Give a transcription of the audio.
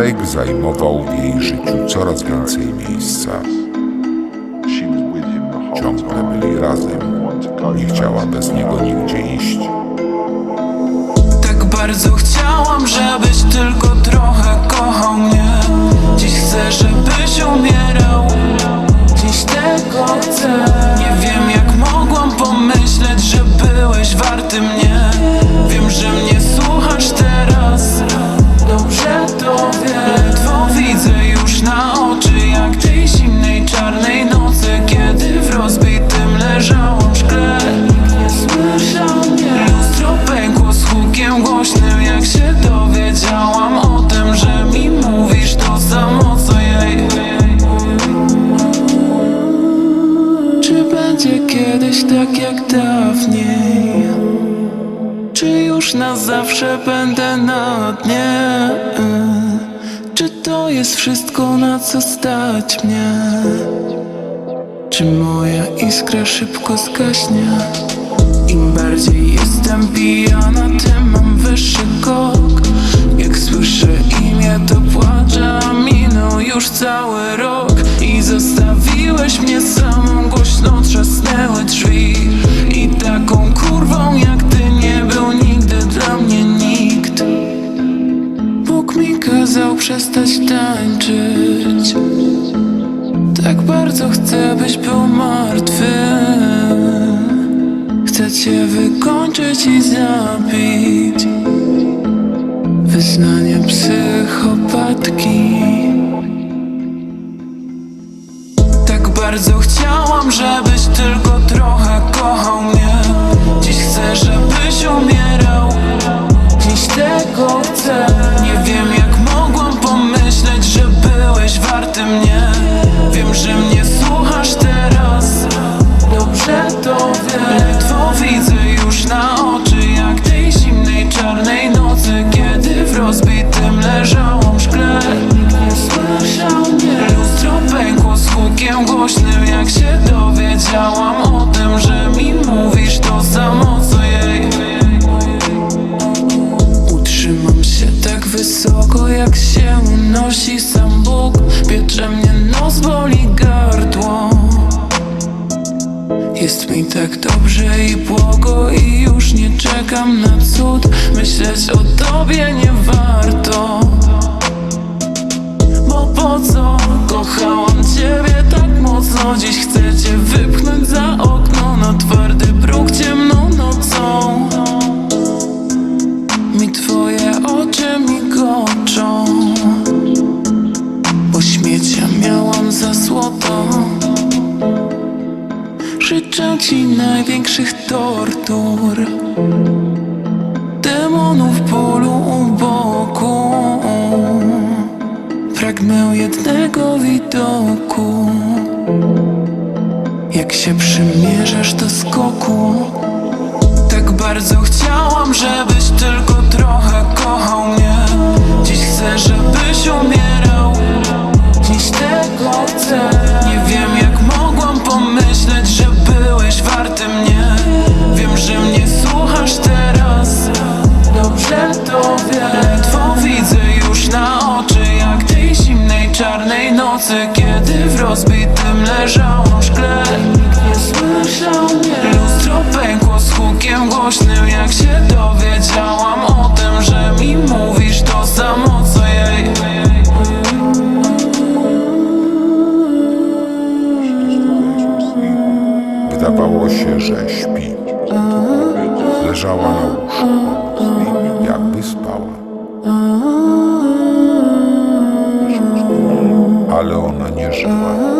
Blake zajmował w jej życiu coraz więcej miejsca. Ciągle byli razem. Nie chciała bez niego nigdzie iść. Tak bardzo chciałam, kiedyś tak jak dawniej? Czy już na zawsze będę na dnie? Czy to jest wszystko na co stać mnie? Czy moja iskra szybko zgaśnie? Im bardziej jestem pijana, tym mam wyższy kok Jak słyszę imię, to płaczę, a minął już cały rok zostawiłeś mnie samą, głośno trzasnęły drzwi. I taką kurwą jak ty nie był nigdy dla mnie nikt. Bóg mi kazał przestać tańczyć. Tak bardzo chcę, byś był martwy. Chcę cię wykończyć i zabić Wyznanie psychopatki bardzo chciałam, żebyś Jest mi tak dobrze i błogo i już nie czekam na cud. Myśleć o tobie nie warto największych tortur Demonów bólu u boku Pragnę jednego widoku. Jak się przymierzasz do skoku? Tak bardzo chciałam, żebyś nocy Kiedy w rozbitym leżałam szkle. Nikt nie Lustro pękło z hukiem głośnym Jak się dowiedziałam o tym, że mi mówisz to samo co jej. Wydawało się, że śpi. Leżała na łóżku, упали, не жива.